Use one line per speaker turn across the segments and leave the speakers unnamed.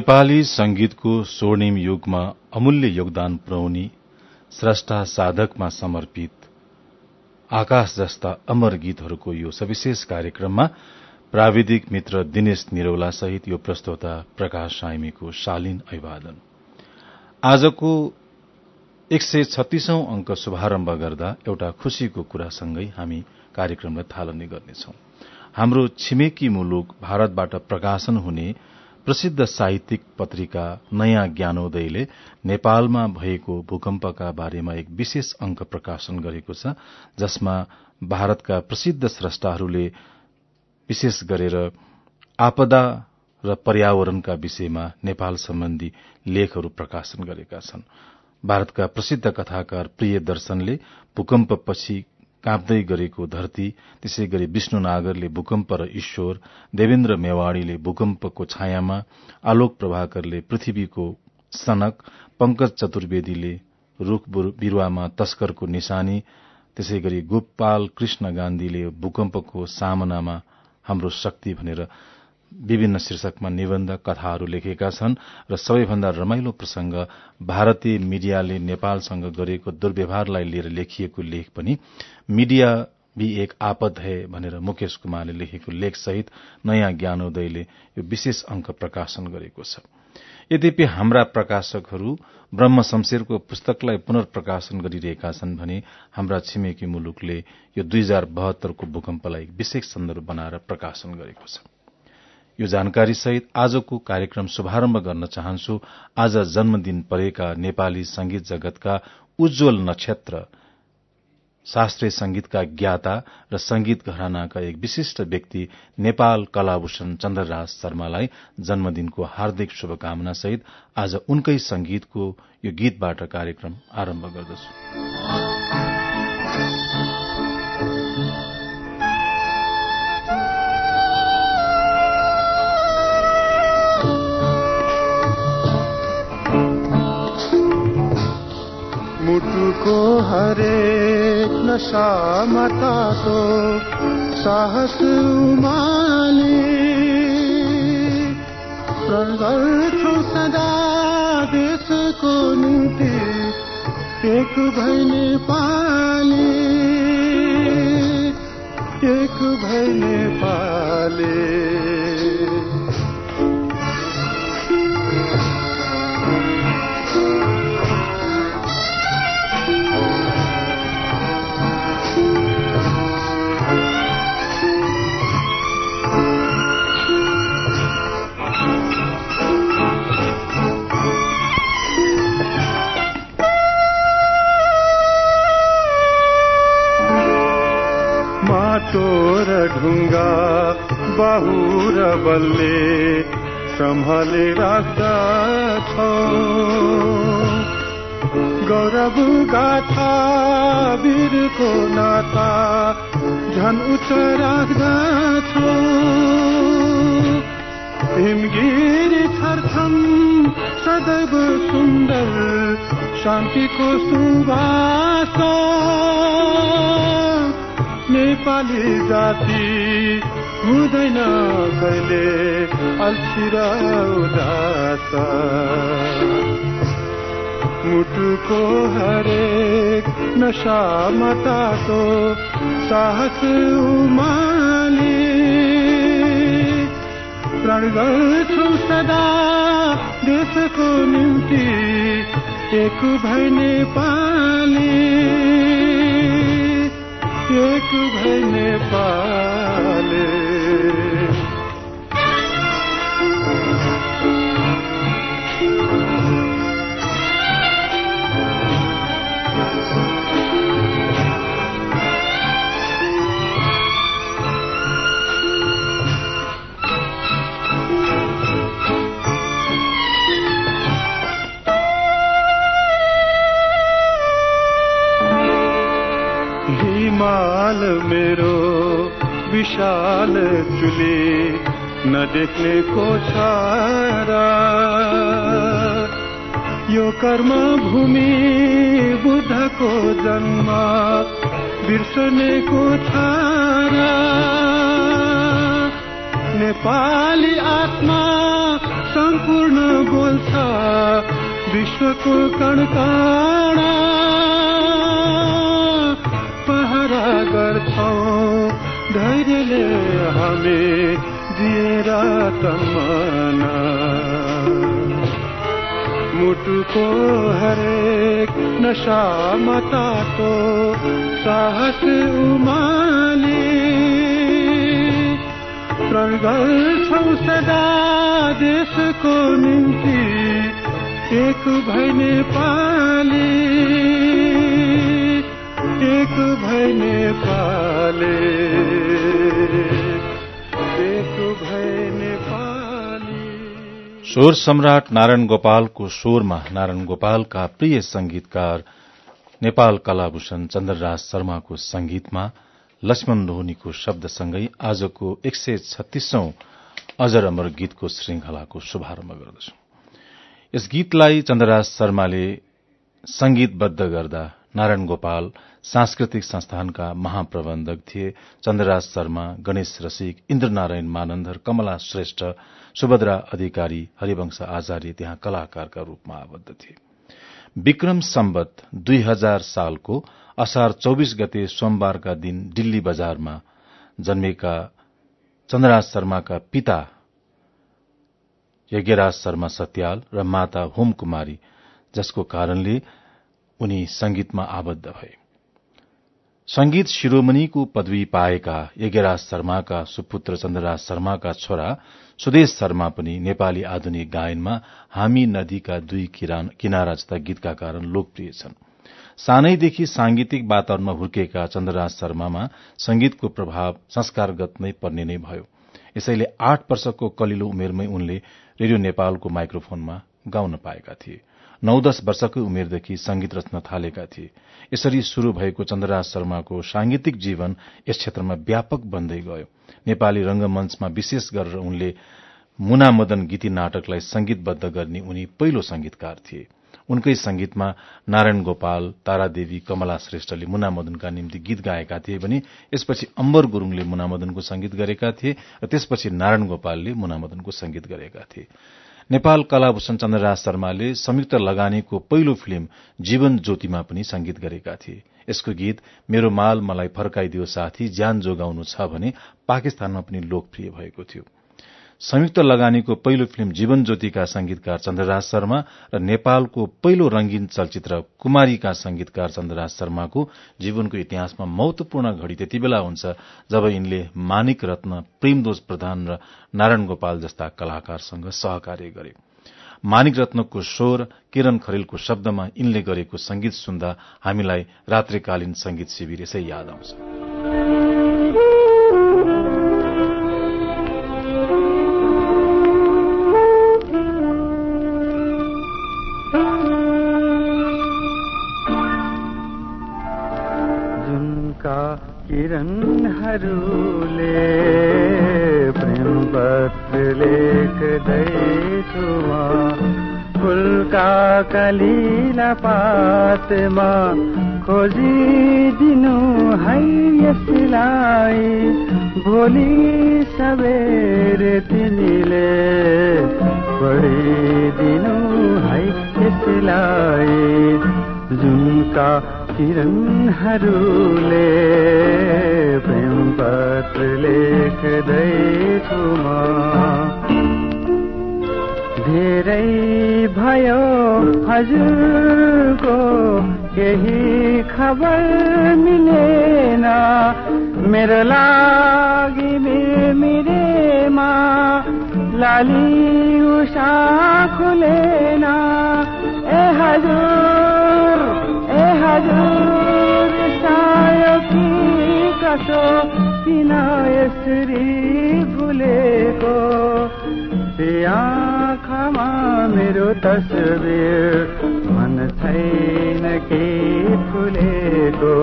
नेपाली संगीतको स्वर्णिम युगमा अमूल्य योगदान पुर्याउने स्रष्टा साधकमा समर्पित आकाश जस्ता अमर गीतहरूको यो सविशेष कार्यक्रममा प्राविधिक मित्र दिनेश निरौला सहित यो प्रस्तोता प्रकाश साइमीको शालीन अभिवादन। आजको एक सय छत्तीसौं अंक शुभारम्भ गर्दा एउटा खुशीको कुरासँगै हामी कार्यक्रमलाई थालनी गर्नेछौ। हाम्रो छिमेकी मुलुक भारतबाट प्रकाशन हुने प्रसिद्ध साहित्यिक पत्रिका नयाँ ज्ञानोदयले नेपालमा भएको भूकम्पका बारेमा एक विशेष अंक प्रकाशन गरेको छ जसमा भारतका प्रसिद्ध स्रष्टाहरूले विशेष गरेर आपदा र पर्यावरणका विषयमा नेपाल सम्बन्धी लेखहरू प्रकाशन गरेका छन्। भारतका प्रसिद्ध कथाकार प्रिय दर्शनले भूकम्पपछि काँप्दै गरेको धरती त्यसै गरी विष्णु नागरले भूकम्प र ईश्वर देवेन्द्र मेवाड़ीले भूकम्पको छायामा आलोक प्रभाकरले पृथ्वीको सनक पंकज चतुर्वेदीले रूख बिरूवामा तस्करको निशानी त्यसै गरी गोपाल कृष्ण गान्धीले भूकम्पको सामनामा हाम्रो शक्ति भनेर विभिन्न शीर्षकमा निबन्ध कथाहरू लेखेका छन् र सबैभन्दा रमाइलो प्रसंग भारतीय मीडियाले नेपालसँग गरेको दुर्व्यवहारलाई लिएर लेखिएको लेख पनि मीडिया भी एक आपद है भनेर मुकेश कुमारले लेखेको लेख सहित नयाँ ज्ञानोदयले यो विशेष अंक प्रकाशन गरेको छ। यद्यपि हाम्रा प्रकाशकहरू ब्रह्म शमशेरको पुस्तकलाई पुनर्प्रकाशन गरिरहेका छन् भने हाम्रा छिमेकी मुलुकले यो दुई हजार बहत्तरको भूकम्पलाई विशेष सन्दर्भ बनाएर प्रकाशन गरेको छ। यो जानकारी सहित आजको कार्यक्रम शुभारम्भ गर्न चाहन्छु। आज जन्मदिन परेका नेपाली संगीत जगतका उज्जवल नक्षत्र शास्त्रीय संगीतका ज्ञाता र संगीत घरानाका एक विशिष्ट व्यक्ति नेपाल कलाभूषण चन्द्रराज शर्मालाई जन्मदिनको हार्दिक शुभकामना सहित आज उनकै संगीतको यो गीतबाट कार्यक्रम आरम्भ गर्दछु।
मुटुको हरेक नसामा तातो साहस उमाले गर्छु सदा देशको निम्ति एक भैने पाले। एक भैने पाले। र ढुङ्गा बाहु र बलले सम्हाले राख्दछौ गौरव गाथा वीरको नाता झन उच्च राख्दछौ हिमगिरी छर्छम सदैव सुन्दर शान्तिको सुवास। नेपाली जाति हुँदैन कहिले अल्छी र उदास मुटुको हरेक नसामा तातो साहस उमाले। प्राण गर्छु सदा देशको निम्ति एक भै नेपाली। एक भै नेपाली। मेरो विशाल चुली नदेख्ने को छारा यो कर्म भूमि बुद्धको जन्म बिर्सनेको छारा नेपाली आत्मा सम्पूर्ण बोल्छ विश्वको कणकाणा गर्छौ। धैर्यले हामी दिएर तमना मुटुको हरेक नशा मताको साहस उमाले प्रण गर्छौ सदा देशको निम्ति। एक भई नेपाली एक भई भई नेपाली।
स्वर सम्राट नारायण गोपालको स्वरमा नारायण गोपालका प्रिय संगीतकार नेपाल कलाभूषण चन्द्रराज शर्माको संगीतमा लक्ष्मण लोहनीको शब्दसँगै आजको एक सय छत्तीसौं अजर अमर गीतको श्रृंखलाको शुभारम्भ गर्दछु। यस गीतलाई चन्द्रराज शर्माले संगीतबद्ध गर्दा नारायण गोपाल सांस्कृतिक संस्थानका महाप्रबन्धक थिए। चन्द्रराज शर्मा गणेश रसिक इन्द्रनारायण मानन्दर कमला श्रेष्ठ सुभद्रा अधिकारी हरिवंश आचार्य त्यहाँ कलाकारका रूपमा आबद्ध थिए। विक्रम सम्बत दुई हजार सालको असार चौविस गते सोमबारका दिन दिल्ली बजारमा जन्मेका चन्द्रराज शर्माका पिता यज्ञराज शर्मा सत्याल र माता होम कुमारी जसको कारणले उनी संगीतमा आबद्ध भए। संगीत शिरोमणिको पदवी पाएका यज्ञराज शर्माका सुपुत्र चन्द्रराज शर्माका छोरा सुदेश शर्मा पनि नेपाली आधुनिक गायनमा हामी नदीका दुई किनारा जस्ता गीतका कारण लोकप्रिय छन्। सानैदेखि सांगीतिक वातावरणमा हुर्केका चन्द्रराज शर्मामा संगीतको प्रभाव संस्कारगत नै पर्ने नै भयो। यसैले आठ वर्षको कलिलो उमेरमै उनले रेडियो नेपालको माइक्रोफोनमा गाउन पाएका थिए। नौ दश वर्षकै उमेरदेखि संगीत रच्न थालेका थिए। यसरी शुरू भएको चन्द्रराज शर्माको सांगीतिक जीवन यस क्षेत्रमा व्यापक बन्दै गयो। नेपाली रंगमंचमा विशेष गरेर उनले मुना मदन गीती नाटकलाई संगीतबद्ध गर्ने उनी पहिलो संगीतकार थिए। उनकै संगीतमा नारायण गोपाल तारादेवी कमला श्रेष्ठले मुना मदनका निम्ति गीत गाएका थिए भने यसपछि अम्बर गुरूङले मुना मदनको संगीत गरेका थिए र त्यसपछि नारायण गोपालले मुना मदनको संगीत गरेका थिए। नेपाल कलाभूषण चन्द्रराज शर्माले संयुक्त लगानीको पहिलो फिल्म जीवन ज्योतिमा पनि संगीत गरेका थिए। यसको गीत मेरो माल मलाई फर्काइदियो साथी ज्यान जोगाउनु छ भने पाकिस्तानमा पनि लोकप्रिय भएको थियो। संयुक्त लगानीको पहिलो फिल्म जीवन ज्योतिका संगीतकार चन्द्रराज शर्मा र नेपालको पहिलो रंगीन चलचित्र कुमारीका संगीतकार चन्द्रराज शर्माको जीवनको इतिहासमा महत्वपूर्ण घड़ी त्यति बेला हुन्छ जब यिनले मानिक रत्न प्रेमदोज प्रधान र नारायण गोपाल जस्ता कलाकारसँग सहकार्य गरे। मानिक रत्नको स्वर किरण खरेलको शब्दमा यिनले गरेको संगीत सुन्दा हामीलाई रात्रिकालीन संगीत शिविर यसै याद आउँछ।
किरणहरूले प्रेम पत्र लेख्दैछु फुलका कलिला पातमा खोजिदिनु है यसलाई भोलि सबेर तिमीले पढिदिनु है यसलाई जुनका किरणहरूले प्रेम पत्र लेख्दैछु म। धेरै भयो हजुरको केही खबर मिलेन। मेरो लागि मिरेमा लाली उषा खुलेन ए हजुर हजुर सायो कि कसो किन यसरी भुलेको आँखामा मेरो तस्बिर मन छैन के फुलेको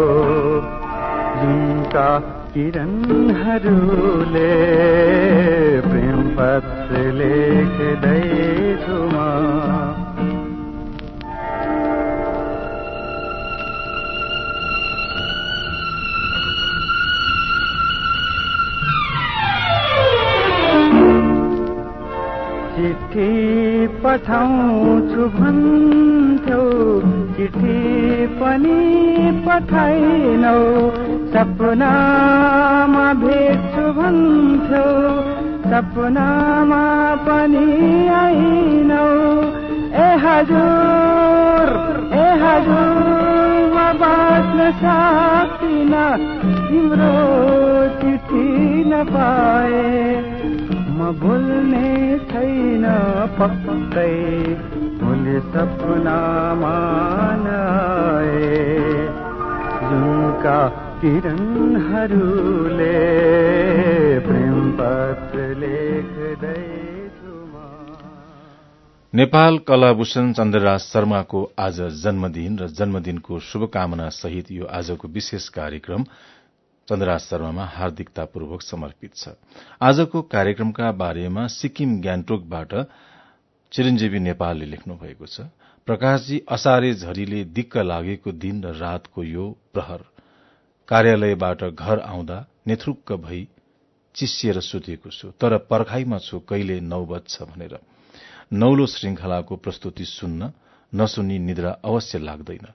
जुनका
किरणहरूले प्रेम पत्र लेख्दैछु म चिठी पठाउँछु भन्थ्यौ। चिठी पनि पठाइनौ। सपनामा भेट्छु भन्थ्यौ। सपनामा पनि आइनौ। ए हजुर ए हजुर म बाँच्न सक्दिन। तिम्रो चिठी नपाए। म भुल्ने छैन पक्कै। भोलि सपनामा जुनका किरणहरूले प्रेम पत्र लेख्दैछु
नेपाल कलाभूषण चन्द्रराज शर्माको आज जन्मदिन र जन्मदिनको शुभकामना सहित यो आजको विशेष कार्यक्रम चन्द्रराज शर्मामा हार्दिकतापूर्वक समर्पित छ। आजको कार्यक्रमका बारेमा सिक्किम ग्यान्टोकबाट चिरञ्जीवी नेपालले लेख्नु भएको छ। प्रकाशजी असारे झरीले दिक्क लागेको दिन र रातको यो प्रहर कार्यालयबाट घर आउँदा नेथुक्क भई चिसिएर सुतेको छु तर पर्खाइमा छु कहिले नौ बज्छ भनेर। नौलो श्रृंखलाको प्रस्तुति सुन्न नसुनी निद्रा अवश्य लाग्दैन।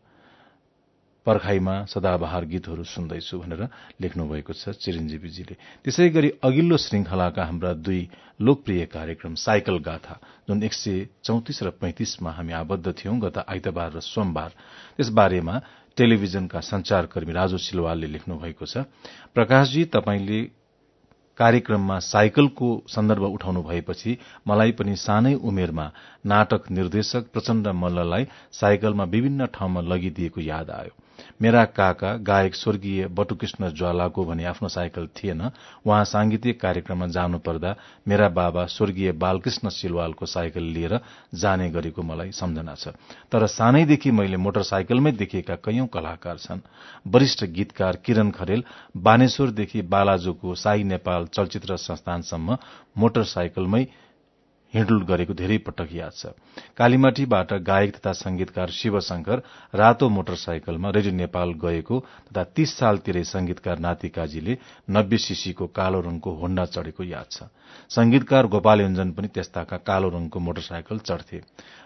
पर्खाईमा सदाबहार गीतहरू सुन्दैछु भनेर लेख्नु भएको छ चिरञ्जीवीजीले। त्यसै गरी अघिल्लो श्रृंखलाका हाम्रा दुई लोकप्रिय कार्यक्रम साइकल गाथा जुन एक सय चौतिस र पैंतिसमा हामी आबद्ध थियौं गत आइतबार र सोमबार त्यसबारेमा टेलिभिजनका संचारकर्मी राजु सिलवालले लेख्नु भएको छ। प्रकाशजी तपाईँले कार्यक्रममा साइकलको सन्दर्भ उठाउनु भएपछि मलाई पनि सानै उमेरमा नाटक निर्देशक प्रचण्ड मल्ललाई साइकलमा विभिन्न ठाउँमा लगिदिएको याद आयो। मेरा काका गायक स्वर्गीय बटुकृष्ण ज्वालाको भने आफ्नो साइकल थिएन। उहाँ सांगीतिक कार्यक्रममा जानु पर्दा मेरा बाबा स्वर्गीय बालकृष्ण सिलवालको साइकल लिएर जाने गरेको मलाई सम्झना छ। तर सानैदेखि मैले मोटरसाइकलमै देखिएका कैयौं कलाकार छन्। वरिष्ठ गीतकार किरण खरेल बानेश्वरदेखि बालाजुको साई नेपाल चलचित्र संस्थानसम्म मोटरसाइकलमै हिँडुल गरेको धेरै पटक याद छ। कालीमाटीबाट गायक तथा संगीतकार शिवशंकर रातो मोटरसाइकलमा रेडियो नेपाल गएको तथा तीस सालतिरै संगीतकार नातिकाजीले नब्बे सीसीको कालो रंगको होण्डा चढ़ेको याद छ। संगीतकार गोपाल योजन पनि त्यस्ताका कालो रंगको मोटरसाइकल चढ़थे।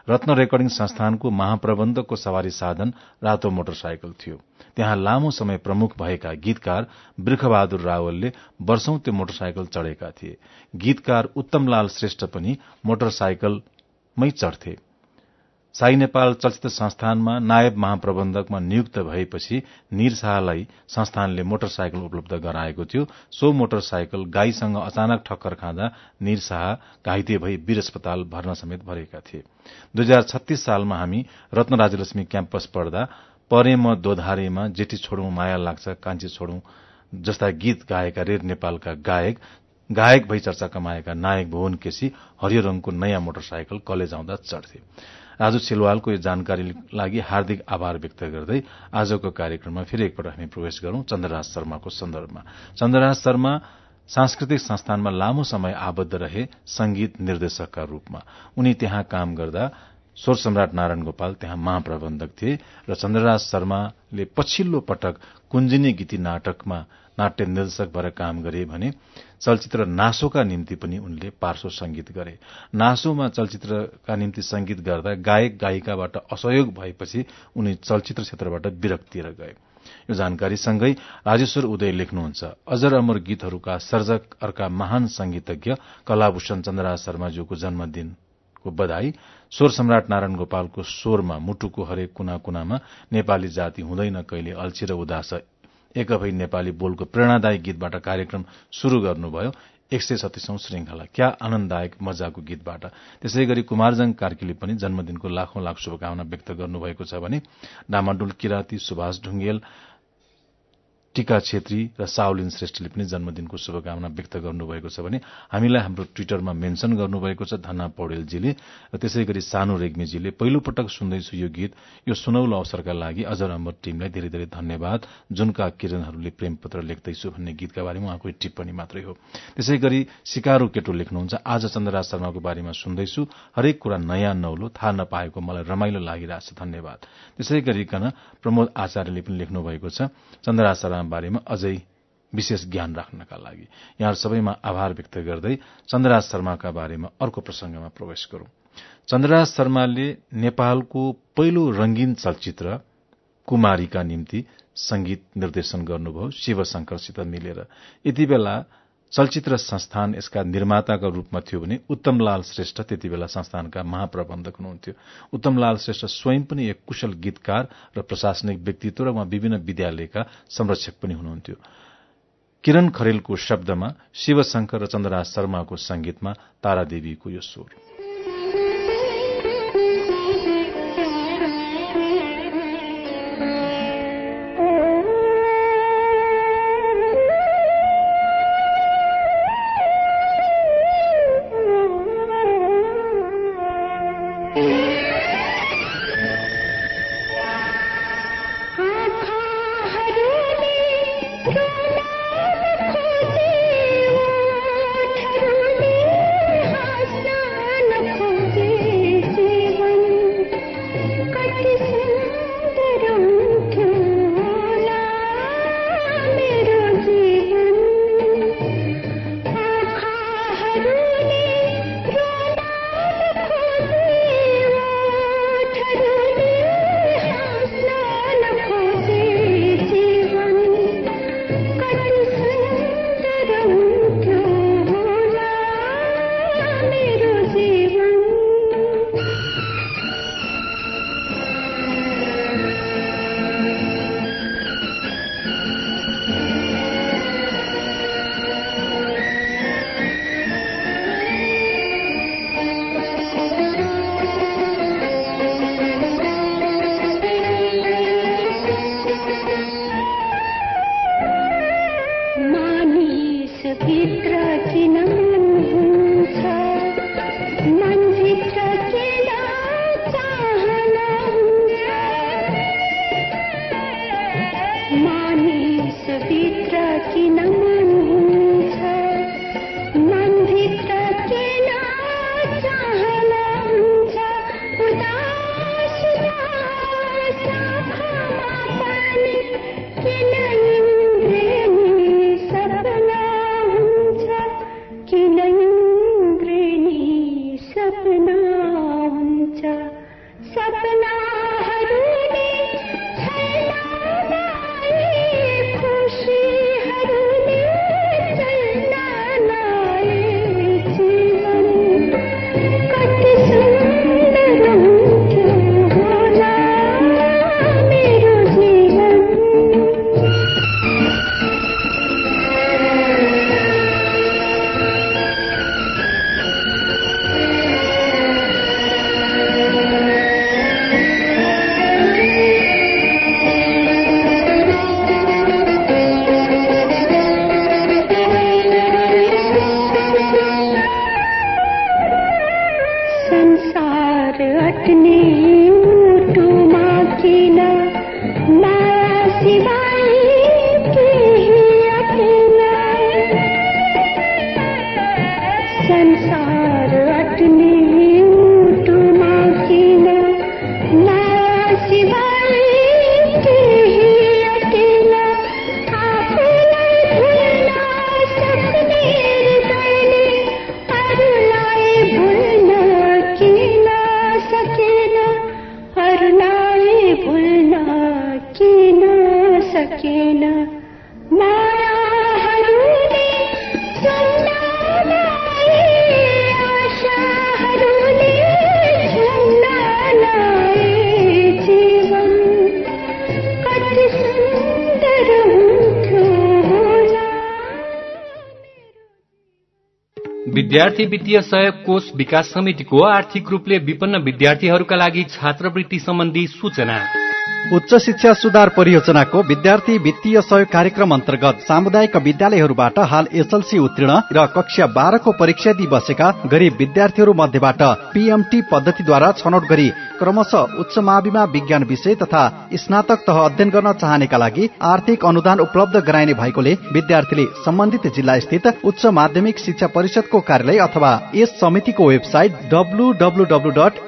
रत्न रेकर्डिङ संस्थानको महाप्रबन्धकको सवारी साधन रातो मोटरसाइकल थियो। त्यहाँ लामो समय प्रमुख भएका गीतकार वृखबहादुर रावलले वर्षौं त्यो मोटरसाइकल चढ़ेका थिए। गीतकार उत्तमलाल श्रेष्ठ पनि मोटरसाइकलमै चढ़थे। साई नेपाल चलचित्र संस्थानमा नायब महाप्रबन्धकमा नियुक्त भएपछि निर शाहलाई संस्थानले मोटरसाइकल उपलब्ध गराएको थियो। सो मोटरसाइकल गाईसँग अचानक ठक्कर खाँदा निर शाह घाइते भई वीर अस्पताल भर्ना समेत भरेका थिए। दुई हजार छत्तीस सालमा हामी रत्न राजलक्ष्मी क्याम्पस पढ्दा परे दोधारेमा जेठी छोडौं माया लाग्छ कान्छी छोडौं जस्ता गीत गाएका रेड नेपालका गायक गायक भई चर्चा कमाएका नायक भुवन केसी हरियो रंगको नयाँ मोटरसाइकल कलेज आउँदा चढ्थे। राजु सिलवालको यो जानकारी लागि हार्दिक आभार व्यक्त गर्दै आजको कार्यक्रममा फेरि एकपल्ट हामी प्रवेश गरौं चन्द्रराज शर्माको सन्दर्भमा। चन्द्रराज शर्मा सांस्कृतिक संस्थानमा लामो समय आबद्ध रहे संगीत निर्देशकका रूपमा। उनी त्यहाँ काम गर्दा स्वर सम्राट नारायण गोपाल त्यहाँ महाप्रबन्धक थिए र चन्द्रराज शर्माले पछिल्लो पटक कुञ्जिनी गीती नाटकमा नाट्य निर्देशक भएर काम गरे भने चलचित्र नासोका निम्ति पनि उनले पार्श्व संगीत गरे। नासोमा चलचित्रका निम्ति संगीत गर्दा गायक गायिकाबाट असहयोग भएपछि उनी चलचित्र क्षेत्रबाट विरक्तिर गए। यो जानकारीसँगै राजेश्वर उदय लेख्नुहुन्छ। अजर अमर गीतहरूका सर्जक अर्का महान संगीतज्ञ कलाभूषण चन्द्रराज शर्माज्यूको जन्मदिनको बधाई स्वर सम्राट नारायण गोपालको स्वरमा मुटुको हरेक कुना कुनामा नेपाली जाति हुँदैन कहिले अल्छी र उदास। एक भई नेपाली बोलको प्रेरणादायक गीतबाट कार्यक्रम शुरू गर्नुभयो। एक सय छत्तीसौं श्रृंखला क्या आनन्ददायक मजाको गीतबाट। त्यसै गरी कुमारजङ कार्कीले पनि जन्मदिनको लाखौं लाख शुभकामना व्यक्त गर्नुभएको छ भने डामाडुल किराती सुभाष ढुङ्गेल
टिका छेत्री र साउलिन श्रेष्ठले पनि जन्मदिनको शुभकामना व्यक्त गर्नुभएको छ भने हामीलाई हाम्रो ट्विटरमा मेन्शन गर्नुभएको छ धना पौडेलजीले र त्यसै गरी सानो रेग्मीजीले पहिलो पटक सुन्दैछु यो गीत। यो सुनौलो अवसरका लागि अजर अमर टीमलाई धेरै धेरै धन्यवाद। जुनका किरणहरूले प्रेम पत्र लेख्दैछु भन्ने गीतका बारेमा उहाँको टिप्पणी मात्रै हो। त्यसै गरी सिकारू केटो लेख्नुहुन्छ आज चन्द्रराज शर्माको बारेमा सुन्दैछु हरेक कुरा नयाँ नौलो थाहा नपाएको मलाई रमाइलो लागिरहेछ धन्यवाद। त्यसै गरिकन प्रमोद आचार्यले पनि लेख्नु भएको छ चन्द्रराज शर्मा बारेमा अझै विशेष ज्ञान राख्नका लागि। यहाँहरू सबैमा आभार व्यक्त गर्दै चन्द्रराज शर्माका बारेमा अर्को प्रसंगमा प्रवेश गरौं। चन्द्रराज शर्माले नेपालको पहिलो रंगीन चलचित्र कुमारीका निम्ति संगीत निर्देशन गर्नुभयो शिवशंकरसित मिलेर। यति बेला चलचित्र संस्थान यसका निर्माताका रूपमा थियो भने उत्तमलाल श्रेष्ठ त्यति बेला संस्थानका महाप्रबन्धक हुनुहुन्थ्यो। उत्तमलाल श्रेष्ठ स्वयं पनि एक कुशल गीतकार र प्रशासनिक व्यक्तित्व र उहाँ विभिन्न विद्यालयका संरक्षक पनि हुनुहुन्थ्यो। किरण खरेलको शब्दमा शिवशंकर र चन्द्रराज शर्माको संगीतमा तारादेवीको यो स्वर।
विद्यार्थी वित्तीय सहयोग कोष विकास समितिको आर्थिक रूपले विपन्न विद्यार्थीहरूका लागि छात्रवृत्ति सम्बन्धी सूचना।
उच्च शिक्षा सुधार परियोजनाको विद्यार्थी वित्तीय सहयोग कार्यक्रम अन्तर्गत सामुदायिक विद्यालयहरूबाट हाल एसएलसी उत्तीर्ण र कक्षा बाह्रको परीक्षा दिई बसेका गरीब विद्यार्थीहरू मध्येबाट पीएमटी पद्धतिद्वारा छनौट गरी क्रमशः उच्च माविमा विज्ञान विषय तथा स्नातक तह अध्ययन गर्न चाहनेका लागि आर्थिक अनुदान उपलब्ध गराइने भएकोले विद्यार्थीले सम्बन्धित जिल्ला स्थित उच्च माध्यमिक शिक्षा परिषदको कार्यालय अथवा यस समितिको website W dot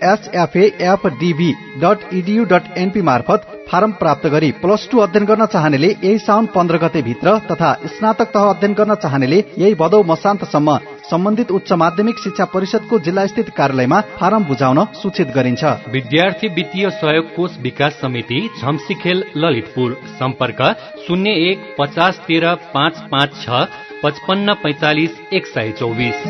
dot EDU dot NP मार्फत फारम प्राप्त गरी प्लस टू अध्ययन गर्न चाहनेले यही साउन पन्ध्र गते भित्र तथा स्नातक तह अध्ययन गर्न चाहनेले यही भदौ मसान्तसम्म सम्बन्धित उच्च माध्यमिक शिक्षा परिषदको जिल्ला स्थित कार्यालयमा फारम बुझाउन सूचित गरिन्छ।
विद्यार्थी वित्तीय सहयोग कोष विकास समिति झम्सीखेल ललितपुर। सम्पर्क शून्य एक पचास तेह्र पाँच पाँच छ पचपन्न पैतालिस एक सय चौबिस।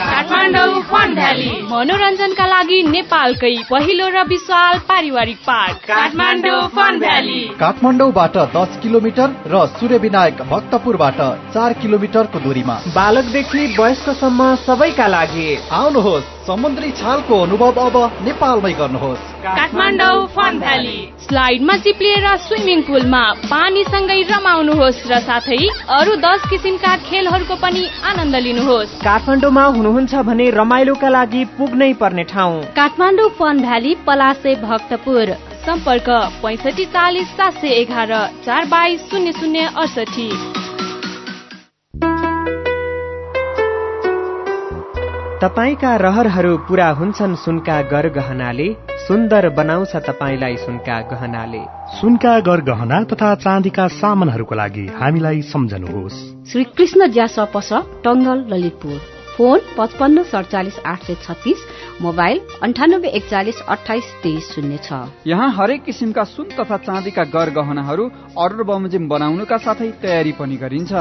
काठमाडौँ। मनोरञ्जनका लागि नेपालकै पहिलो र विशाल पारिवारिक पार्क। काठमाडौँ फन भ्याली
काठमाडौँबाट दस किलोमिटर र सूर्य विनायक भक्तपुरबाट चार किलोमिटरको दूरीमा।
बालकदेखि वयस्कसम्म सबैका लागि।
आउनुहोस् समुद्री छालको अनुभव अब नेपालमै गर्नुहोस्।
काठमाडौँ फन भ्याली स्लाइडमा चिप्लिएर स्विमिङ पुलमा पानीसँगै रमाउनुहोस् र साथै अरू दस किसिमका खेलहरूको पनि आनन्द लिनुहोस्।
काठमाडौँमा हुनुहुन्छ भने रमाइलोका लागि पुग्नै पर्ने ठाउँ।
Kathmandu fun valley Palase Bhaktapur. सम्पर्क पैसठी चालिस सात सय एघार चार बाइस शून्य शून्य अडसठी
तपाईँका रहरहरू पूरा हुन्छन् सुनका गर गहनाले सुन्दर बनाउँछ तपाईँलाई सुनका गहनाले।
सुनका गर गहना तथा चाँदीका सामानहरूको लागि हामीलाई सम्झनुहोस्।
श्री कृष्ण ज्यास पस टङ्गल ललितपुर। फोन पचपन्न सडचालिस आठ सय छत्तिस मोबाइल अन्ठानब्बे एकचालिस अठाइस तेइस शून्य छ।
यहाँ हरेक किसिमका सुन तथा चाँदीका गर गहनाहरू अर्डर बमोजिम बनाउनुका साथै तयारी पनि गरिन्छ।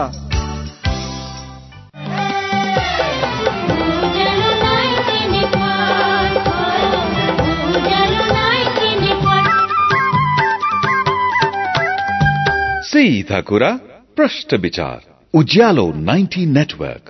सीधा कुरा प्रश्न विचार उज्यालो 90 नेटवर्क।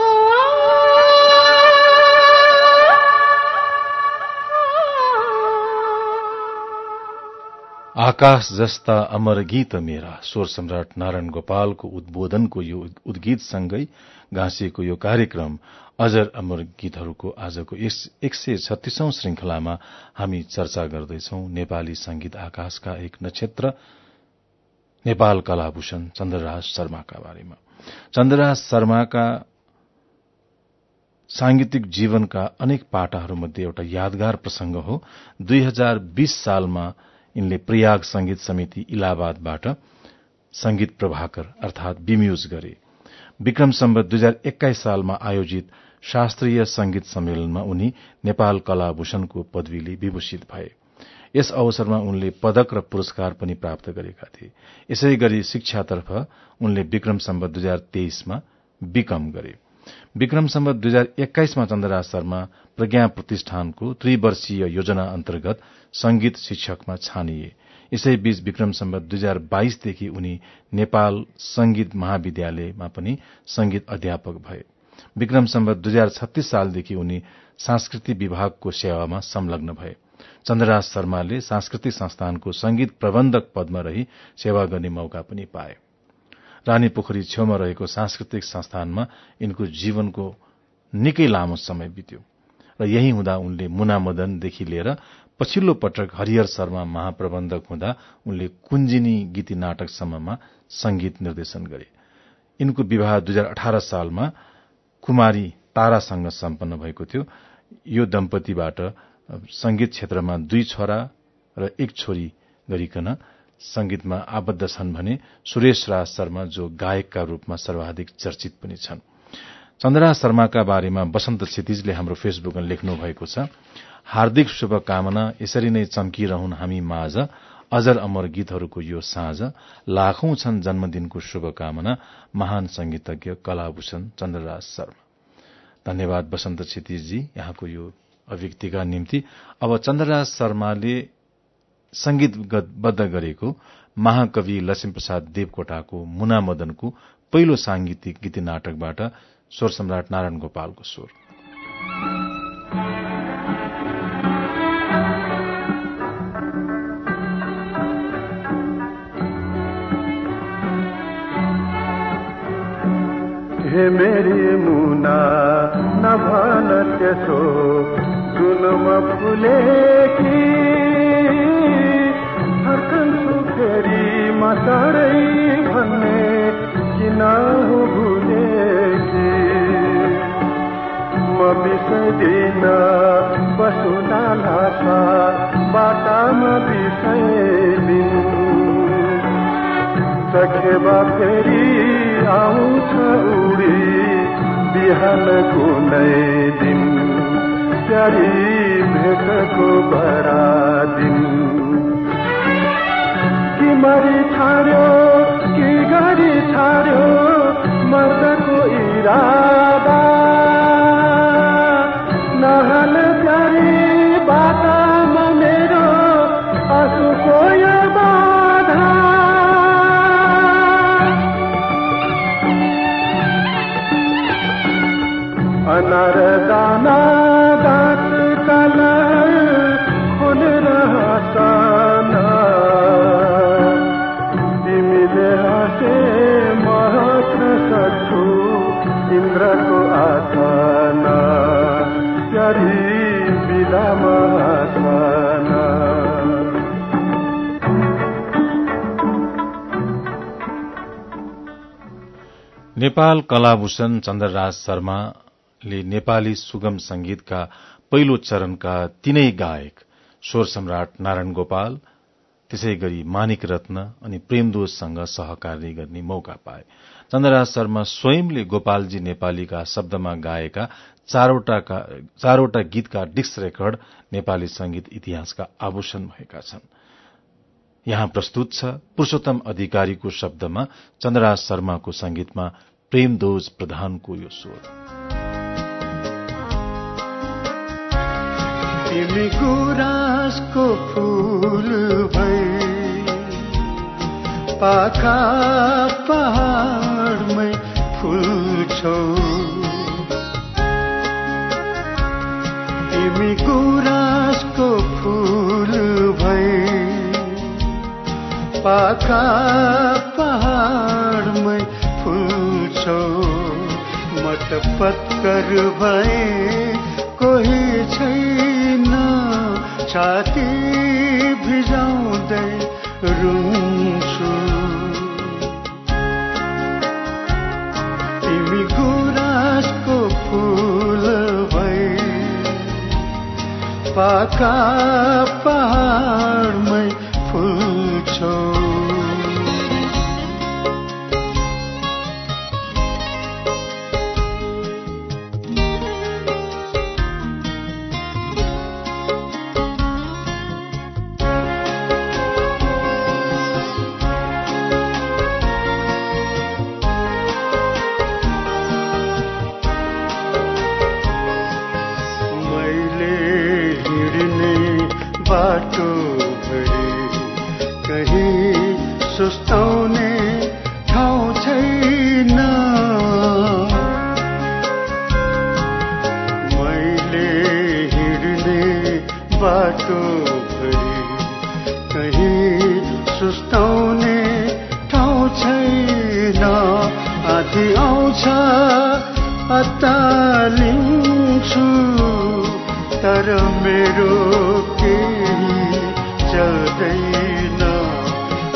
आकाश जस्ता अमर गीत मेरा स्वर सम्राट नारायण गोपालको उद्बोधनको यो उद्गीतसँगै गाँसिएको यो कार्यक्रम अजर अमर गीतहरूको आजको एक सय छत्तीसौं श्रृंखलामा हामी चर्चा गर्दैछौ। नेपाली संगीत आकाशका एक नक्षत्र नेपाल कलाभूषण चन्द्रराज शर्माका बारेमा। चन्द्रराज शर्माका सांगीतिक जीवनका अनेक पाटाहरूमध्ये एउटा यादगार प्रसंग हो। दुई हजार बीस सालमा यिनले प्रयाग संगीत समिति इलाहाबादबाट संगीत प्रभाकर अर्थात बिम्युज गरे। विक्रम सम्बत दुई हजार एक्काइस सालमा आयोजित शास्त्रीय संगीत सम्मेलनमा उनी नेपाल कलाभूषणको पदवीले विभूषित भए। यस अवसरमा उनले पदक र पुरस्कार पनि प्राप्त गरेका थिए। यसै गरी शिक्षातर्फ उनले विक्रम सम्बत दुई हजार तेइसमा विकम गरे। विक्रम सम्बत दुई हजार एक्काइसमा चन्द्रराज शर्मा प्रज्ञा प्रतिष्ठानको त्रिवर्षीय योजना अन्तर्गत संगीत शिक्षकमा छानिए। यसैबीच विक्रम सम्बत दुई हजार बाइसदेखि उनी नेपाल संगीत महाविद्यालयमा पनि संगीत अध्यापक भए। विक्रम सम्बत दुई हजार छत्तीस सालदेखि उनी सांस्कृतिक विभागको सेवामा संलग्न भए। चन्द्रराज शर्माले सांस्कृतिक संस्थानको संगीत प्रबन्धक पदमा रही सेवा गर्ने मौका पनि पाए। रानी पोखरी छेउमा रहेको सांस्कृतिक संस्थानमा यिनको जीवनको निकै लामो समय बित्यो र यही हुँदा उनले मुना मदनदेखि लिएर पछिल्लो पटक हरिहर शर्मा महाप्रबन्धक हुँदा उनले कुञ्जिनी गीती नाटकसम्ममा संगीत निर्देशन गरे। यिनको विवाह दुई हजार अठार सालमा कुमारी तारासँग सम्पन्न भएको थियो। यो दम्पतिबाट संगीत क्षेत्रमा दुई छोरा र एक छोरी गरिकन संगीतमा आबद्ध छन् भने सुरेश राज शर्मा जो गायकका रूपमा सर्वाधिक चर्चित पनि छन्। चन्द्रा शर्माका बारेमा वसन्त क्षितिजले हाम्रो फेसबुकमा लेख्नु भएको छ हार्दिक शुभकामना यसरी नै चम्किरहन् हामी माझ। अजर अमर गीतहरूको यो साँझ। लाखौं छन् जन्मदिनको शुभकामना महान संगीतज्ञ कलाभूषण चन्द्रराज शर्मा धन्यवाद वसन्त क्षितिजजी यहाँको यो अभिव्यक्तिका निम्ति। अब चन्द्रराज शर्माले संगीतबद्ध गरेको महाकवि लक्ष्मीप्रसाद देवकोटाको मुना मदनको पहिलो सांगीतिक गीति नाटकबाट स्वर सम्राट नारायण गोपालको स्वर।
हे मेरी मुना नभन त्यसो फुलेकी फर्कन्छु तरै भन्ने किन हो भुलेकी म बिर्सदिन बसुना लासा बाटामा बिर्सैदिन सखेबा फेरि आउँछ उडी बिहान कुनै दिन प्यारी भेटको बरा दिन। मरि छाड्यो कि गरी छाड्यो मर्दको इरादा। नहल प्यारी बाटामा मेरो आँसुको यो बाधा। अनार दाना
नेपाल कलाभूषण चन्द्रराज शर्माले नेपाली सुगम संगीतका पहिलो चरणका तीनै गायक स्वर सम्राट नारायण गोपाल त्यसै गरी मानिक रत्न अनि प्रेमदोषसँग सहकार्य गर्ने मौका पाए। चन्द्रराज शर्मा स्वयंले गोपालजी नेपालीका शब्दमा गाएका चारवटा गीतका डिस्क रेकर्ड नेपाली संगीत इतिहासका आभूषण भएका छन्। यहाँ प्रस्तुत छ पुरूषोत्तम अधिकारीको शब्दमा चन्द्रराज शर्माको संगीतमा प्रेमदोज प्रधानको यो स्वर।
तिमी गुराँसको फूल भई पाखा पहाडमै फुल्छौ। तिमी गुराँसको फूल भई पाखा पहाडमै मत पत्कर भए कोही छैन। छाती भिजाउँदै रुन्छु। तिमी गुराँसको फुल भई पाका पहाडमै अत्तालिन्छु तर मेरो केही चल्दैन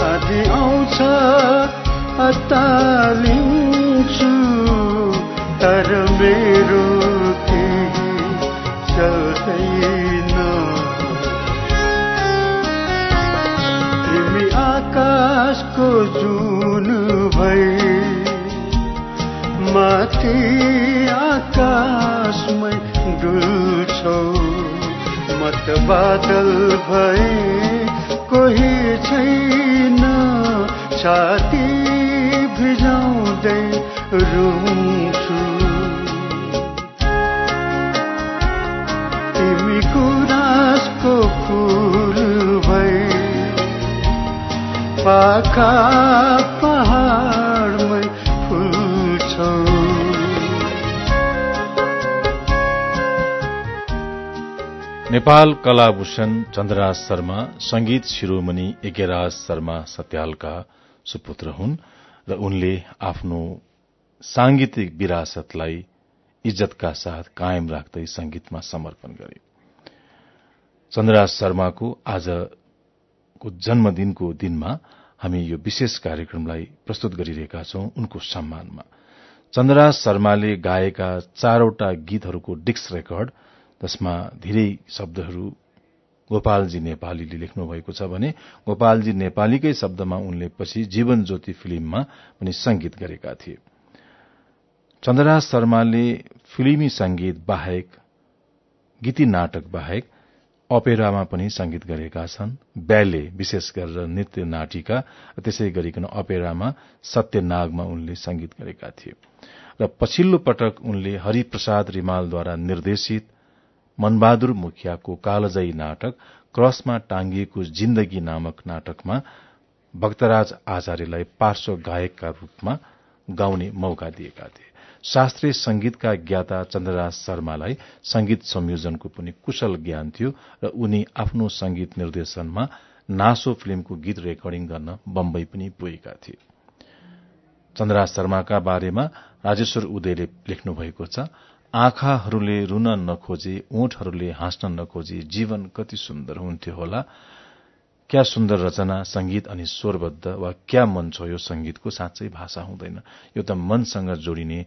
आधी आउँछ अत्तालिन्छु तर मेरो केही चल्दैन तिमी आकाशको जुन भई मा
राति आकाशमै डुल्छौ म त बादल भए कोही छैन। छाती भिजाउँदै रुन्छु। तिमी गुराँसको फुल भई पाखा
नेपाल कलाभूषण चन्द्रराज शर्मा संगीत शिरोमणि यज्ञराज शर्मा सत्यालका सुपुत्र हुन् र उनले आफ्नो सांगीतिक विरासतलाई इज्जतका साथ कायम राख्दै संगीतमा समर्पण गरे। चन्द्रराज शर्माको आजको जन्मदिनको दिनमा हामी यो विशेष कार्यक्रमलाई प्रस्तुत गरिरहेका छौं उनको सम्मानमा। चन्द्रराज शर्माले गाएका चारवटा गीतहरूको डिक्स रेकर्ड जसमा धेरै शब्दहरू गोपालजी नेपालीले लेख्नु भएको छ भने गोपालजी नेपालीकै शब्दमा उनले पछि जीवन ज्योति फिल्ममा पनि संगीत गरेका थिए। चन्द्रराज शर्माले फिल्मी संगीत बाहेक गीती नाटक बाहेक अपेरामा पनि संगीत गरेका छन्। ब्याले विशेष गरेर नृत्य नाटिका त्यसै गरिकन अपेरामा सत्यनागमा उनले संगीत गरेका थिए। र पछिल्लो पटक उनले हरिप्रसाद रिमालद्वारा निर्देशित मनबहादुर मुखियाको कालजयी नाटक क्रसमा टांगिएको जिन्दगी नामक नाटकमा भक्तराज आचार्यलाई पार्श्व गायकका रूपमा गाउने मौका दिएका थिए। शास्त्रीय संगीतका ज्ञाता चन्द्रराज शर्मालाई संगीत संयोजनको पनि कुशल ज्ञान थियो र उनी आफ्नो संगीत निर्देशनमा नासो फिल्मको गीत रेकर्डिङ गर्न बम्बई पनि पुगेका थिए। चन्द्रराज शर्माका बारेमा राजेश्वर उदयले लेख्नु भएको छ आँखाहरूले रुन नखोजे ओठहरूले हाँस्न नखोजे जीवन कति सुन्दर हुन्थ्यो होला। क्या सुन्दर रचना संगीत अनि स्वरबद्ध वा क्या मन छ यो संगीतको साँच्चै भाषा हुँदैन। यो त मनसँग जोडिने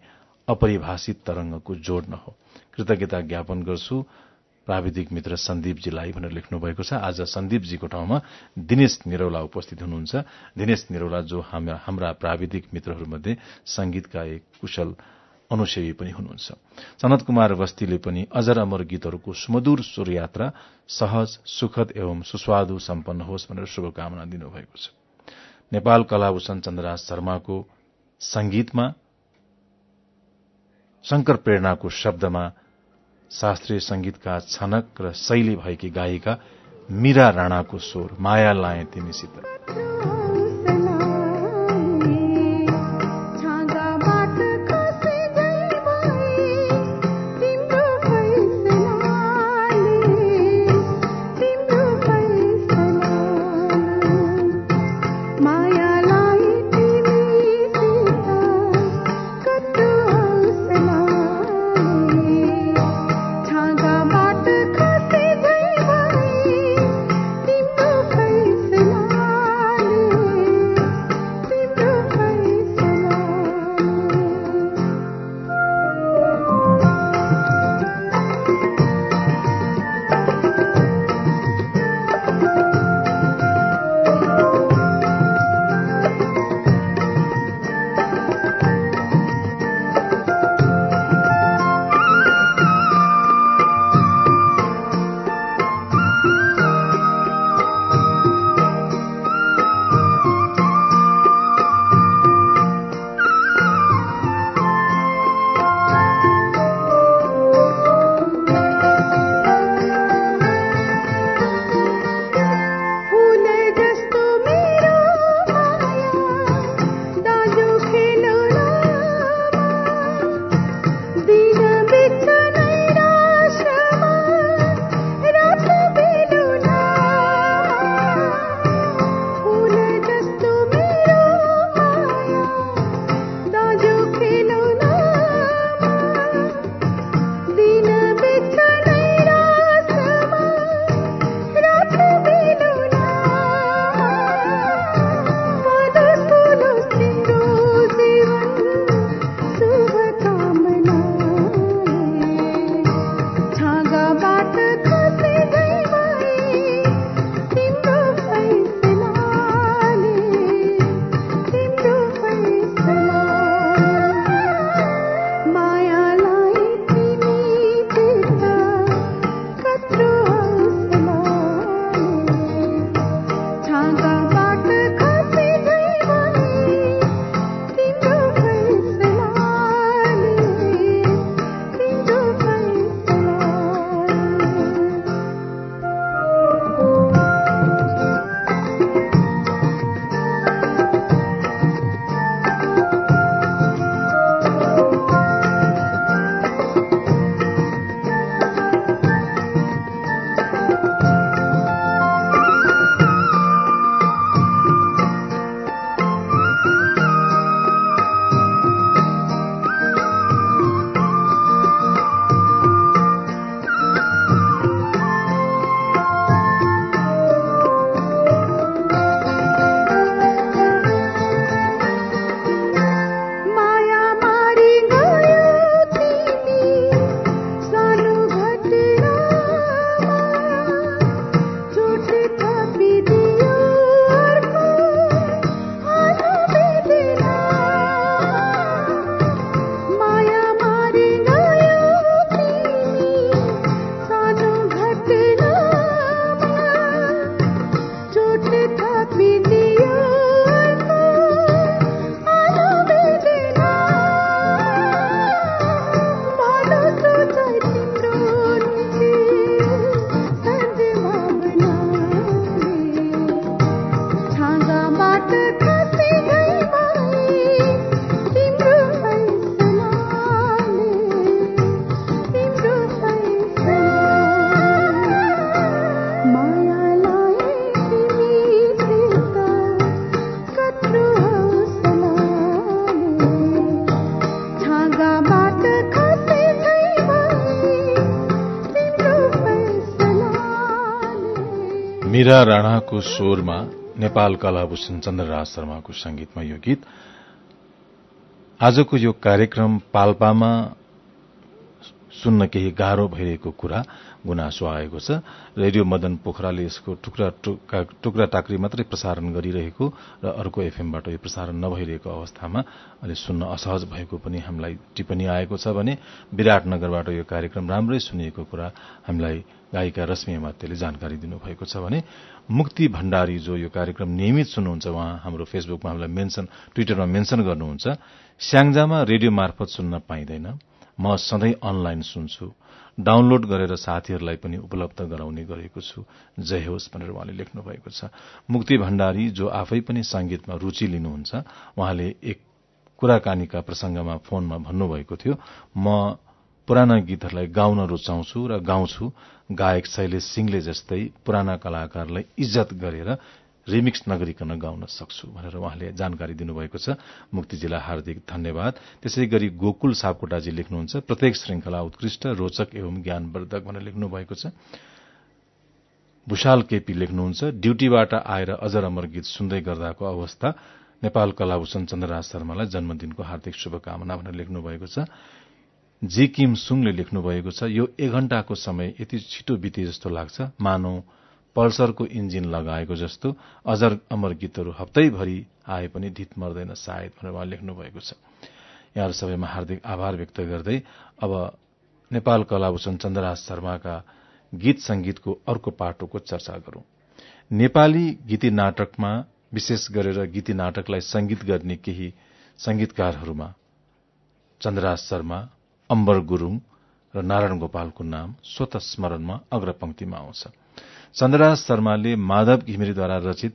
अपरिभाषित तरंगको जोड न हो। कृतज्ञता ज्ञापन गर्छु। प्राविधिक मित्र सन्दीपजीलाई भनेर लेख्नु भएको छ। आज सन्दीपजीको ठाउँमा दिनेश निरौला उपस्थित हुनुहुन्छ। दिनेश निरौला जो हाम्रा प्राविधिक मित्रहरूमध्ये संगीतका एक कुशल अनुसेवी पनि हुनुहुन्छ। सनत कुमार बस्तीले पनि अजर अमर गीतहरूको सुमधुर स्वर यात्रा सहज सुखद एवं सुस्वादु सम्पन्न होस् भनेर शुभकामना दिनुभएको छ। नेपाल कलाभूषण चन्द्रराज शर्माको संगीतमा शंकर प्रेरणाको शब्दमा शास्त्रीय संगीतका छनक र शैली भएकी गायिका मीरा राणाको स्वर माया लाए तिमीसित राणाको स्वरमा नेपाल कलाभूषण चन्द्रराज शर्माको संगीतमा यो गीत। आजको यो कार्यक्रम पाल्पामा सुन्न केही गाह्रो भइरहेको कुरा गुनासो आएको छ। रेडियो मदन पोखराले यसको टुक्रा टुक्रा टाक्री मात्रै प्रसारण गरिरहेको र अर्को एफएमबाट यो प्रसारण नभइरहेको अवस्थामा अलि सुन्न असहज भएको पनि हामीलाई टिप्पणी आएको छ भने विराटनगरबाट यो कार्यक्रम राम्रै सुनिएको कुरा हामीलाई गायिका रश्मि मात्यले जानकारी दिनुभएको छ भने मुक्ति भण्डारी जो यो कार्यक्रम नियमित सुन्नुहुन्छ उहाँ हाम्रो फेसबुकमा हामीलाई मेन्सन ट्विटरमा मेन्सन गर्नुहुन्छ स्याङ्जामा रेडियो मार्फत सुन्न पाइँदैन। म सधैँ अनलाइन सुन्छु। डाउनलोड गरेर साथीहरूलाई पनि उपलब्ध गराउने गरेको छु। जय होस् भनेर उहाँले लेख्नु भएको छ। मुक्ति भण्डारी जो आफै पनि संगीतमा रूचि लिनुहुन्छ उहाँले एक कुराकानीका प्रसंगमा फोनमा भन्नुभएको थियो म पुराना गीतहरूलाई गाउन रुचाउँछु र गाउँछु। गायक शैलेश सिंहले जस्तै पुराना कलाकारलाई इज्जत गरेर रिमिक्स नगरिकन गाउन सक्छु भनेर उहाँले जानकारी दिनुभएको छ। मुक्तिजीलाई हार्दिक धन्यवाद। त्यसै गरी गोकुल सापकोटाजी लेख्नुहुन्छ। प्रत्येक श्रृंखला उत्कृष्ट रोचक एवं ज्ञानवर्धक भनेर लेख्नु भएको छ। भूषाल केपी लेख्नुहुन्छ ड्यूटीबाट आएर अजर अमर गीत सुन्दै गर्दाको अवस्था। नेपाल कलाभूषण चन्द्रराज शर्मालाई जन्मदिनको हार्दिक शुभकामना भनेर लेख्नु भएको छ। जी किम सुङले लेख्नु भएको छ यो एक घण्टाको समय यति छिटो बिते जस्तो लाग्छ। मानौ पल्सरको इन्जिन लगाएको जस्तो अजर अमर गीतहरू हप्तैभरि आए पनि धित मर्दैन सायद भनेर उहाँ लेख्नु भएको छ। यहाँहरू सबैमा हार्दिक आभार व्यक्त गर्दै अब नेपाल कलाभूषण चन्द्रराज शर्माका गीत संगीतको अर्को पाटोको चर्चा गरौं। नेपाली गीती नाटकमा विशेष गरेर गीती नाटकलाई संगीत गर्ने केही संगीतकारहरूमा चन्द्रराज शर्मा अम्बर गुरूङ र नारायण गोपालको नाम स्वत स्मरणमा अग्रपंक्तिमा आउँछ। चन्द्रराज शर्माले माधव घिमिरेद्वारा रचित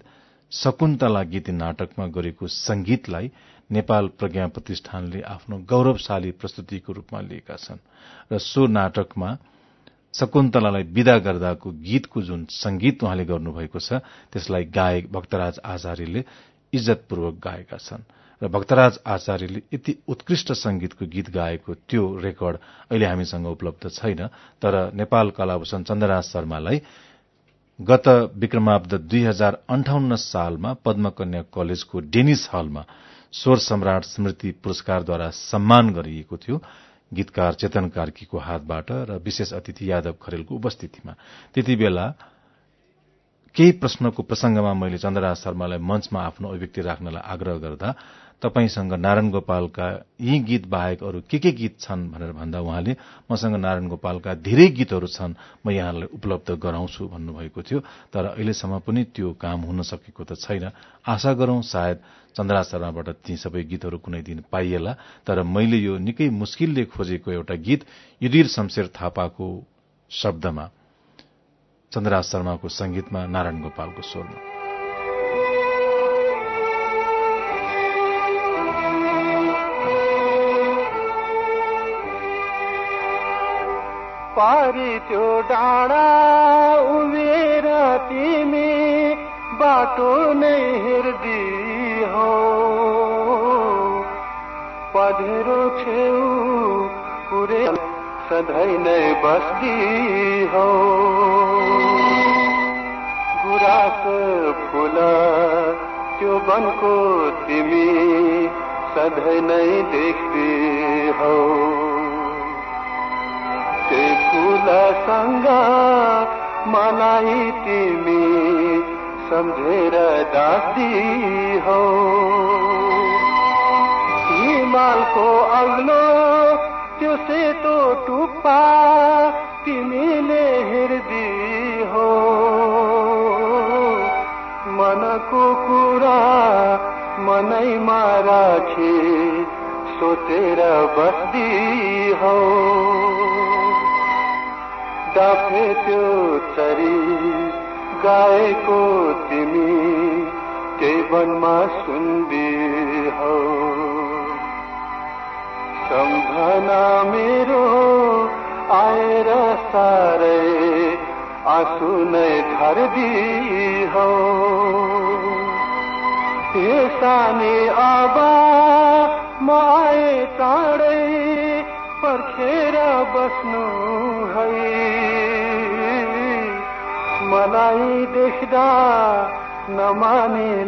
शकुन्तला गीत नाटकमा गरेको संगीतलाई नेपाल प्रज्ञा प्रतिष्ठानले आफ्नो गौरवशाली प्रस्तुतिको रूपमा लिएका छन् र सो नाटकमा शकुन्तलालाई विदा गर्दाको गीतको जुन संगीत उहाँले गर्नुभएको छ त्यसलाई गायक भक्तराज आचार्यले इज्जतपूर्वक गाएका छन्। र भक्तराज आचार्यले यति उत्कृष्ट संगीतको गीत गाएको त्यो रेकर्ड अहिले हामीसँग उपलब्ध छैन तर नेपाल कलाभूषण चन्द्रराज शर्मालाई गत विक्रमाब्द दुई हजार अन्ठाउन्न सालमा पद्मकन्या कलेजको डेनिस हलमा स्वर सम्राट स्मृति पुरस्कारद्वारा सम्मान गरिएको थियो। गीतकार चेतन कार्कीको हातबाट र विशेष अतिथि यादव खरेलको उपस्थितिमा। त्यति बेला केही प्रश्नको प्रसंगमा मैले चन्द्रराज शर्मालाई मञ्चमा आफ्नो अभिव्यक्ति राख्नलाई आग्रह गर्दा तपाईँसँग नारायण गोपालका यी गीत बाहेक अरू के के गीत छन् भनेर भन्दा उहाँले मसँग नारायण गोपालका धेरै गीतहरू छन् म यहाँलाई उपलब्ध गराउँछु भन्नुभएको थियो। तर अहिलेसम्म पनि त्यो काम हुन सकेको त छैन। आशा गरौं सायद चन्द्रा शर्माबाट ती सबै गीतहरू कुनै दिन पाइएला। तर मैले यो निकै मुस्किलले खोजेको एउटा गीत युधिर शमशेर थापाको शब्दमा चन्द्रराज शर्माको संगीतमा नारायण गोपालको स्वरमा।
पारी त्यो डाँडा उमेर तिमी बाटो नै हेर्दी हो पधेरो छेउ पुरे सधैँ नै बस्दी हो गुरास फुल त्यो वनको तिमी सधैँ नै देख्दी हो फूलसँग मलाई तिमी सम्झेर दादी हो। हिमालको अग्लो त्यो सेतो टुप्पा तिमीले हेर्दी हो। मनको कुरा मनैमा राखी सोचेर बस्दी हो। डाफे त्यो चरी गाएको तिमी त्यही वनमा सुन्दी हौ सम्झना मेरो आएर साह्रै आँसु नै हौ हे सानी आबा म आए चाँडै पर्खेर बस्नु है।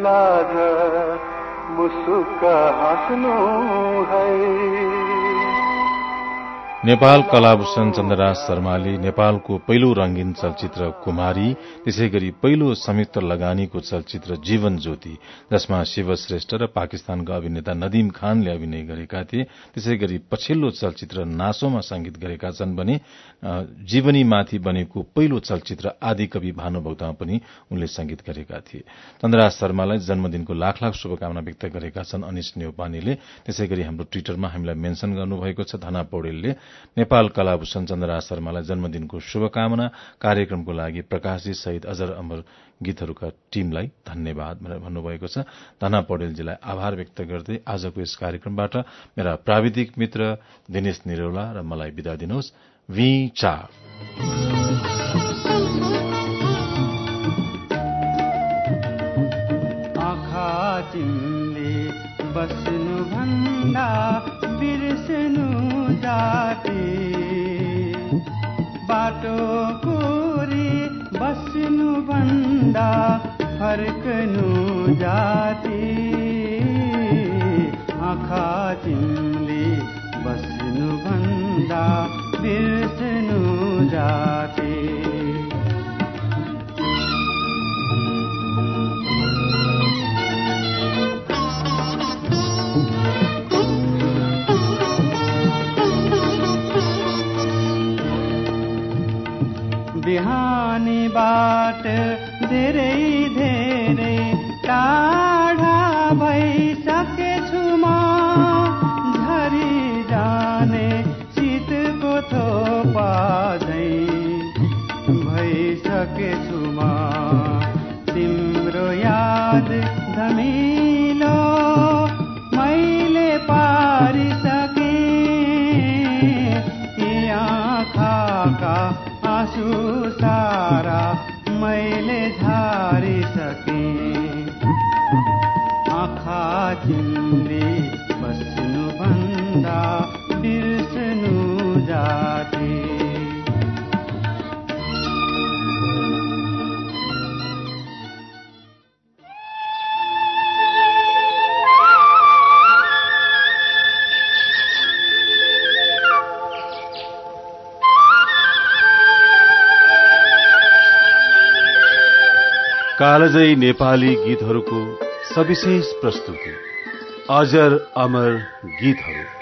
लाज मुसुक हाँस्नु
नेपाल कलाभूषण चन्द्रराज शर्माले नेपालको पहिलो रंगीन चलचित्र कुमारी त्यसै गरी पहिलो संयुक्त लगानीको चलचित्र जीवन ज्योति जसमा शिव श्रेष्ठ र पाकिस्तानका अभिनेता नदीम खानले अभिनय गरेका थिए त्यसै गरी पछिल्लो चलचित्र नासोमा संगीत गरेका छन् भने जीवनीमाथि बनेको पहिलो चलचित्र आदिकवि भानुभक्तमा पनि उनले संगीत गरेका थिए। चन्द्रराज शर्मालाई जन्मदिनको लाख लाख शुभकामना व्यक्त गरेका छन् अनिश नेौपानेले त्यसै हाम्रो ट्वीटरमा हामीलाई मेन्शन गर्नुभएको छ धना पौडेलले नेपाल कलाभूषण चन्द्रराज शर्मालाई जन्मदिनको शुभकामना कार्यक्रमको लागि प्रकाशजी सहित अजर अमर गीतहरूका टीमलाई धन्यवाद भनेर भन्नुभएको छ। धना पौडेलजीलाई आभार व्यक्त गर्दै आजको यस कार्यक्रमबाट मेरा प्राविधिक मित्र दिनेश निरौला र मलाई विदा दिनुहोस्।
बस्नु भन्दा बिर्सनु जाति बाटो कोरी बस्नु भन्दा फर्कनु जाति। आँखा तिमीले बस्नु भन्दा बिर्सनु जाति।
कालजयी नेपाली गीतहरूको सविशेष प्रस्तुति। अजर अमर गीतहरू।